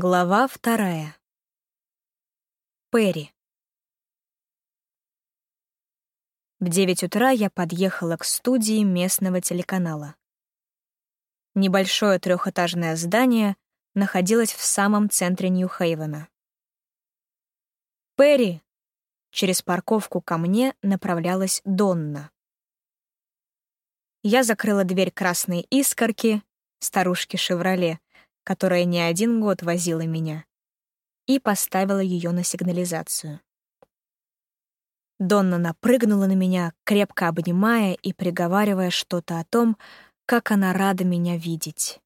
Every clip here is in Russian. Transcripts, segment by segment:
Глава вторая. Перри. В девять утра я подъехала к студии местного телеканала. Небольшое трехэтажное здание находилось в самом центре Нью-Хейвена. «Перри!» Через парковку ко мне направлялась Донна. Я закрыла дверь красной искорки, старушки «Шевроле», которая не один год возила меня, и поставила ее на сигнализацию. Донна напрыгнула на меня, крепко обнимая и приговаривая что-то о том, как она рада меня видеть.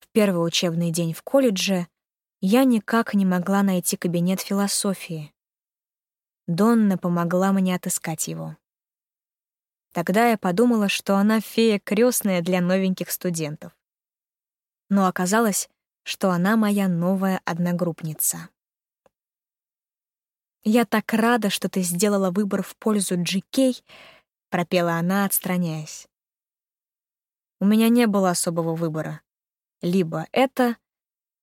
В первый учебный день в колледже я никак не могла найти кабинет философии. Донна помогла мне отыскать его. Тогда я подумала, что она фея крестная для новеньких студентов но оказалось, что она моя новая одногруппница. «Я так рада, что ты сделала выбор в пользу Джи пропела она, отстраняясь. У меня не было особого выбора. Либо это,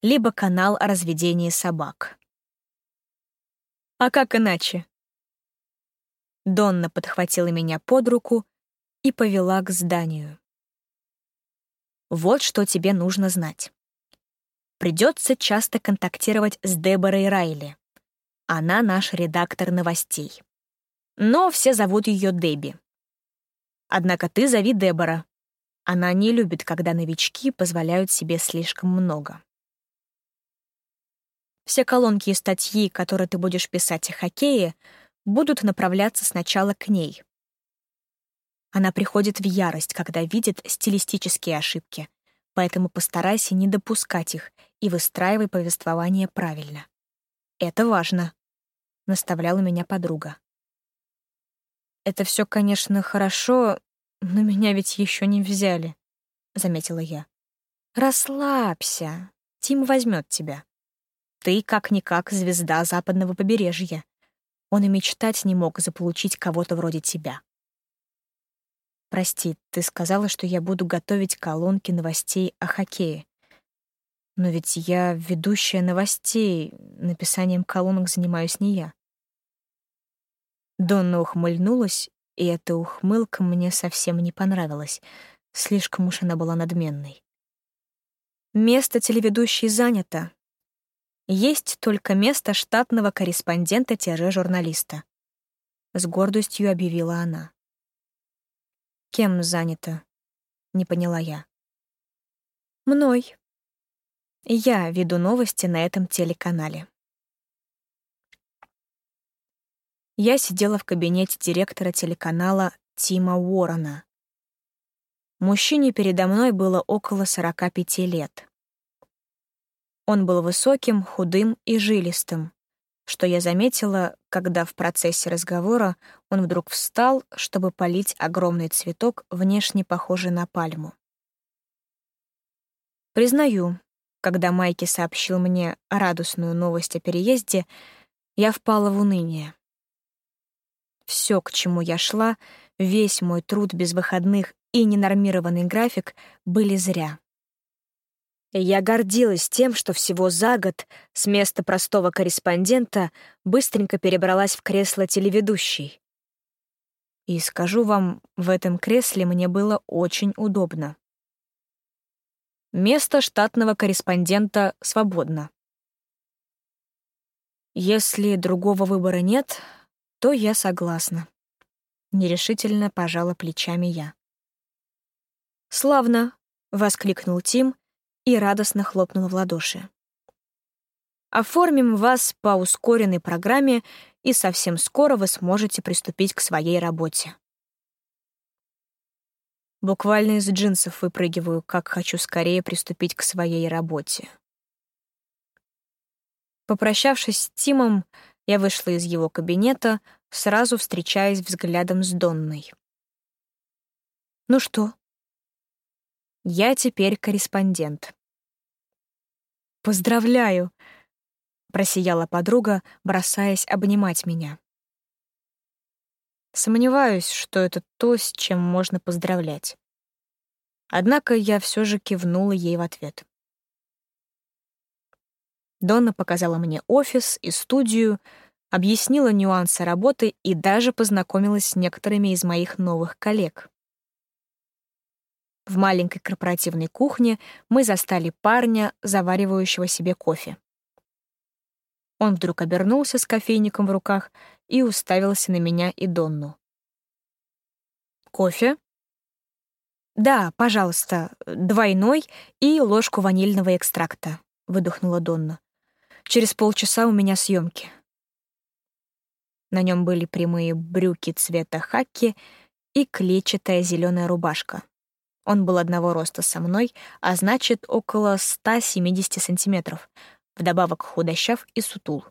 либо канал о разведении собак. А как иначе? Донна подхватила меня под руку и повела к зданию. Вот что тебе нужно знать. Придется часто контактировать с Деборой Райли. Она наш редактор новостей. Но все зовут ее Дебби. Однако ты зови Дебора. Она не любит, когда новички позволяют себе слишком много. Все колонки и статьи, которые ты будешь писать о хоккее, будут направляться сначала к ней, она приходит в ярость, когда видит стилистические ошибки, поэтому постарайся не допускать их и выстраивай повествование правильно. Это важно, — наставляла меня подруга. Это все, конечно, хорошо, но меня ведь еще не взяли, — заметила я. Расслабься, Тим возьмет тебя. Ты, как-никак, звезда западного побережья. Он и мечтать не мог заполучить кого-то вроде тебя. Прости, ты сказала, что я буду готовить колонки новостей о хоккее. Но ведь я ведущая новостей, написанием колонок занимаюсь не я. Донна ухмыльнулась, и эта ухмылка мне совсем не понравилась. Слишком уж она была надменной. Место телеведущей занято. Есть только место штатного корреспондента тире-журналиста. С гордостью объявила она. Кем занята? Не поняла я. Мной. Я веду новости на этом телеканале. Я сидела в кабинете директора телеканала Тима Уоррена. Мужчине передо мной было около 45 лет. Он был высоким, худым и жилистым, что я заметила, когда в процессе разговора он вдруг встал, чтобы полить огромный цветок, внешне похожий на пальму. Признаю, когда Майки сообщил мне радостную новость о переезде, я впала в уныние. Все, к чему я шла, весь мой труд без выходных и ненормированный график были зря. Я гордилась тем, что всего за год с места простого корреспондента быстренько перебралась в кресло телеведущей. И скажу вам, в этом кресле мне было очень удобно. Место штатного корреспондента свободно. Если другого выбора нет, то я согласна. Нерешительно пожала плечами я. «Славно!» — воскликнул Тим и радостно хлопнула в ладоши. Оформим вас по ускоренной программе, и совсем скоро вы сможете приступить к своей работе. Буквально из джинсов выпрыгиваю, как хочу скорее приступить к своей работе. Попрощавшись с Тимом, я вышла из его кабинета, сразу встречаясь взглядом с Донной. «Ну что?» «Я теперь корреспондент», «Поздравляю!» — просияла подруга, бросаясь обнимать меня. Сомневаюсь, что это то, с чем можно поздравлять. Однако я все же кивнула ей в ответ. Донна показала мне офис и студию, объяснила нюансы работы и даже познакомилась с некоторыми из моих новых коллег. В маленькой корпоративной кухне мы застали парня, заваривающего себе кофе. Он вдруг обернулся с кофейником в руках и уставился на меня и Донну. «Кофе?» «Да, пожалуйста, двойной и ложку ванильного экстракта», — выдохнула Донна. «Через полчаса у меня съемки. На нем были прямые брюки цвета хаки и клетчатая зеленая рубашка. Он был одного роста со мной, а значит, около 170 сантиметров, вдобавок худощав и сутул.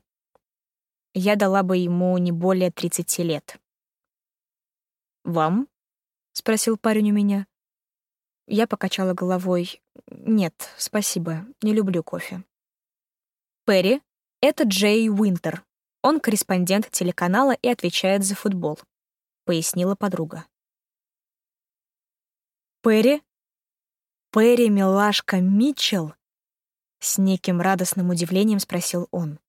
Я дала бы ему не более 30 лет. «Вам?» — спросил парень у меня. Я покачала головой. «Нет, спасибо, не люблю кофе». «Перри, это Джей Уинтер. Он корреспондент телеканала и отвечает за футбол», — пояснила подруга. «Перри? Перри Милашка Митчелл?» С неким радостным удивлением спросил он.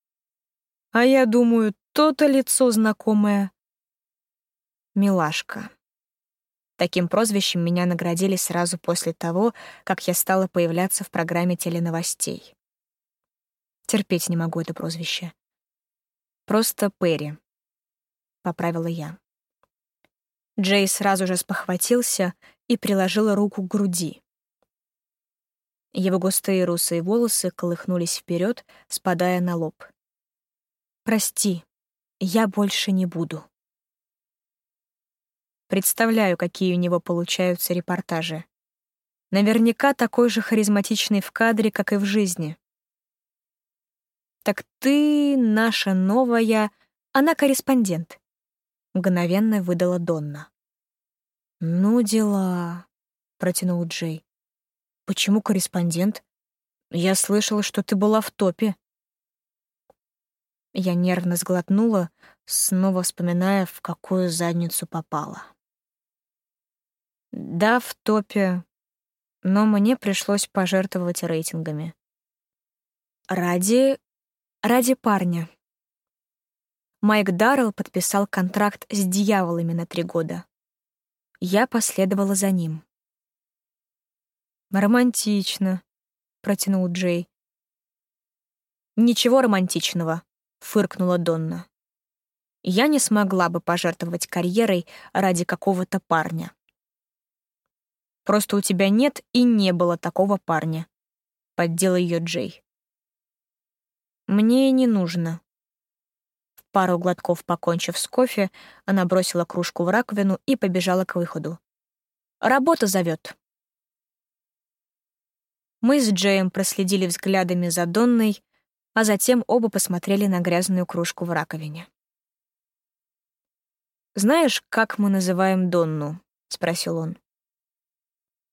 «А я думаю, то-то лицо знакомое». «Милашка». Таким прозвищем меня наградили сразу после того, как я стала появляться в программе теленовостей. Терпеть не могу это прозвище. Просто Перри, — поправила я. Джей сразу же спохватился и приложил руку к груди. Его густые русые волосы колыхнулись вперед, спадая на лоб. «Прости, я больше не буду». Представляю, какие у него получаются репортажи. Наверняка такой же харизматичный в кадре, как и в жизни. «Так ты наша новая...» «Она корреспондент», — мгновенно выдала Донна. «Ну, дела», — протянул Джей. «Почему корреспондент? Я слышала, что ты была в топе». Я нервно сглотнула, снова вспоминая, в какую задницу попала. Да, в топе, но мне пришлось пожертвовать рейтингами. Ради Ради парня. Майк Даррелл подписал контракт с дьяволами на три года. Я последовала за ним. «Романтично», — протянул Джей. «Ничего романтичного», — фыркнула Донна. «Я не смогла бы пожертвовать карьерой ради какого-то парня». «Просто у тебя нет и не было такого парня», — поддел ее Джей. Мне не нужно. Пару глотков покончив с кофе, она бросила кружку в раковину и побежала к выходу. Работа зовет. Мы с Джеем проследили взглядами за Донной, а затем оба посмотрели на грязную кружку в раковине. «Знаешь, как мы называем Донну?» — спросил он.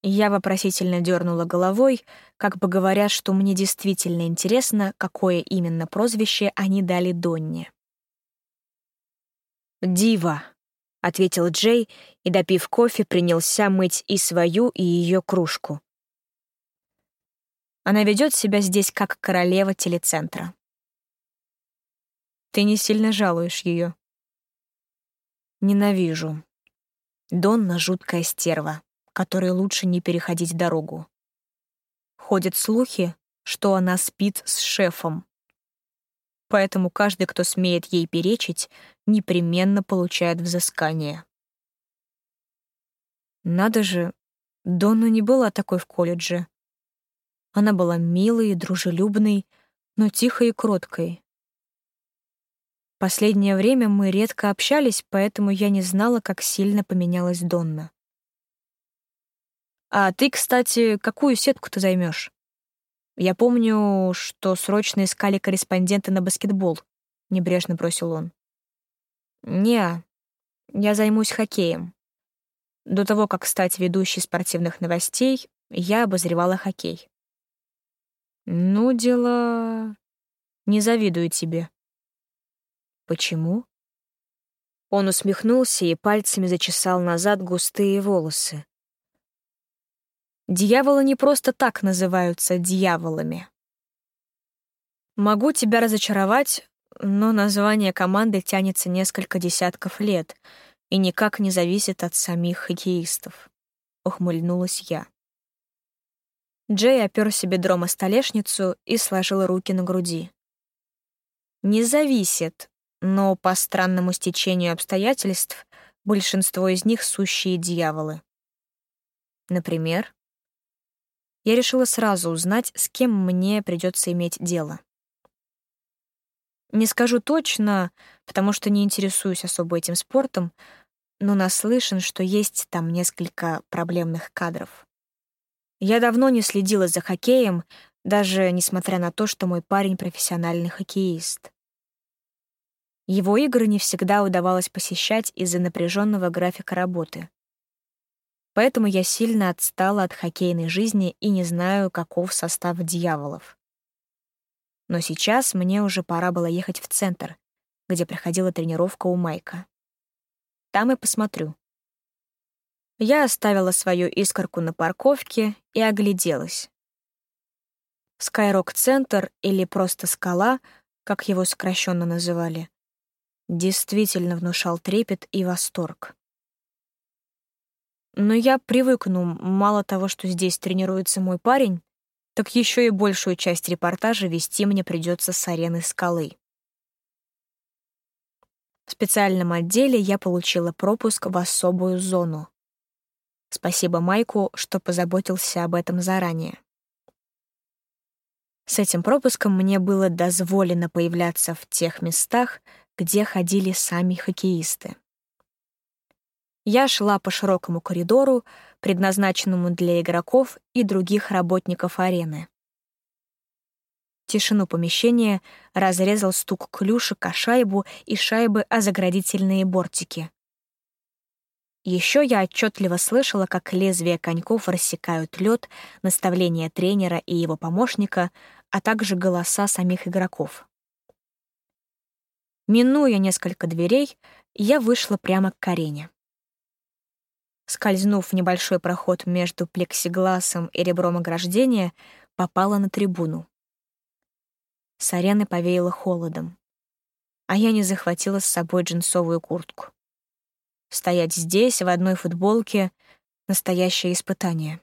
Я вопросительно дернула головой, как бы говоря, что мне действительно интересно, какое именно прозвище они дали Донне. «Дива», — ответил Джей и, допив кофе, принялся мыть и свою, и ее кружку. Она ведет себя здесь как королева телецентра. Ты не сильно жалуешь ее. Ненавижу. Донна — жуткая стерва которой лучше не переходить дорогу. Ходят слухи, что она спит с шефом. Поэтому каждый, кто смеет ей перечить, непременно получает взыскание. Надо же, Донна не была такой в колледже. Она была милой и дружелюбной, но тихой и кроткой. Последнее время мы редко общались, поэтому я не знала, как сильно поменялась Донна. А ты, кстати, какую сетку ты займешь? Я помню, что срочно искали корреспондента на баскетбол, небрежно бросил он. Не, я займусь хоккеем. До того, как стать ведущей спортивных новостей, я обозревала хоккей. Ну, дела... Не завидую тебе. Почему? Он усмехнулся и пальцами зачесал назад густые волосы. Дьяволы не просто так называются дьяволами. Могу тебя разочаровать, но название команды тянется несколько десятков лет и никак не зависит от самих хоккеистов. Ухмыльнулась я. Джей опер себе дрома столешницу и сложил руки на груди. Не зависит, но по странному стечению обстоятельств большинство из них сущие дьяволы. Например, я решила сразу узнать, с кем мне придется иметь дело. Не скажу точно, потому что не интересуюсь особо этим спортом, но наслышан, что есть там несколько проблемных кадров. Я давно не следила за хоккеем, даже несмотря на то, что мой парень профессиональный хоккеист. Его игры не всегда удавалось посещать из-за напряженного графика работы. Поэтому я сильно отстала от хоккейной жизни и не знаю, каков состав дьяволов. Но сейчас мне уже пора было ехать в центр, где проходила тренировка у Майка. Там и посмотрю. Я оставила свою искорку на парковке и огляделась. Скайрок-центр или просто скала, как его сокращенно называли, действительно внушал трепет и восторг. Но я привыкну, мало того, что здесь тренируется мой парень, так еще и большую часть репортажа вести мне придется с арены скалы. В специальном отделе я получила пропуск в особую зону. Спасибо Майку, что позаботился об этом заранее. С этим пропуском мне было дозволено появляться в тех местах, где ходили сами хоккеисты. Я шла по широкому коридору, предназначенному для игроков и других работников арены. Тишину помещения разрезал стук клюшек о шайбу и шайбы о заградительные бортики. Еще я отчетливо слышала, как лезвия коньков рассекают лед, наставления тренера и его помощника, а также голоса самих игроков. Минуя несколько дверей, я вышла прямо к арене. Скользнув в небольшой проход между плексигласом и ребром ограждения, попала на трибуну. С арены повеяло холодом. А я не захватила с собой джинсовую куртку. Стоять здесь, в одной футболке — настоящее испытание.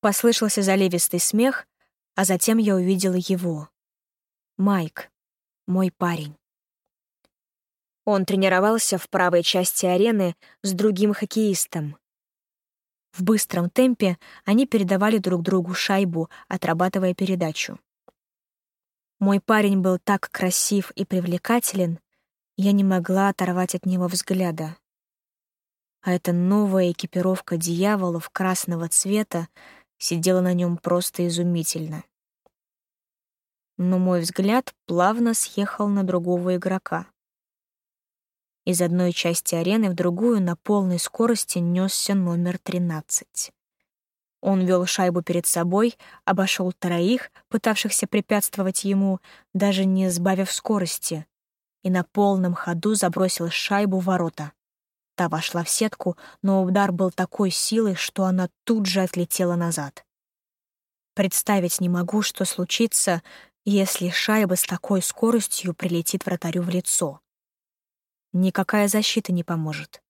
Послышался заливистый смех, а затем я увидела его. Майк, мой парень. Он тренировался в правой части арены с другим хоккеистом. В быстром темпе они передавали друг другу шайбу, отрабатывая передачу. Мой парень был так красив и привлекателен, я не могла оторвать от него взгляда. А эта новая экипировка дьяволов красного цвета сидела на нем просто изумительно. Но мой взгляд плавно съехал на другого игрока. Из одной части арены в другую на полной скорости несся номер 13. Он вел шайбу перед собой, обошел троих, пытавшихся препятствовать ему, даже не сбавив скорости, и на полном ходу забросил шайбу в ворота. Та вошла в сетку, но удар был такой силой, что она тут же отлетела назад. Представить не могу, что случится, если шайба с такой скоростью прилетит вратарю в лицо. Никакая защита не поможет.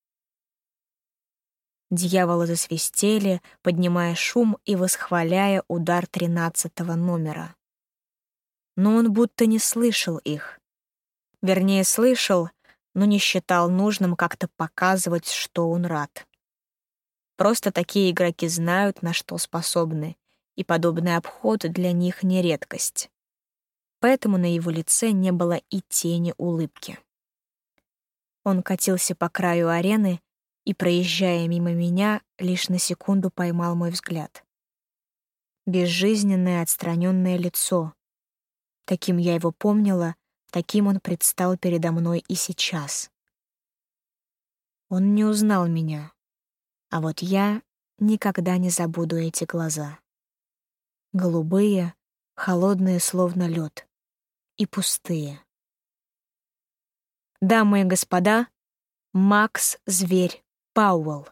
Дьяволы засвистели, поднимая шум и восхваляя удар тринадцатого номера. Но он будто не слышал их. Вернее, слышал, но не считал нужным как-то показывать, что он рад. Просто такие игроки знают, на что способны, и подобный обход для них не редкость. Поэтому на его лице не было и тени улыбки. Он катился по краю арены и, проезжая мимо меня, лишь на секунду поймал мой взгляд. Безжизненное отстраненное лицо. Таким я его помнила, таким он предстал передо мной и сейчас. Он не узнал меня, а вот я никогда не забуду эти глаза. Голубые, холодные, словно лед, и пустые. Дамы и господа, Макс Зверь Пауэлл.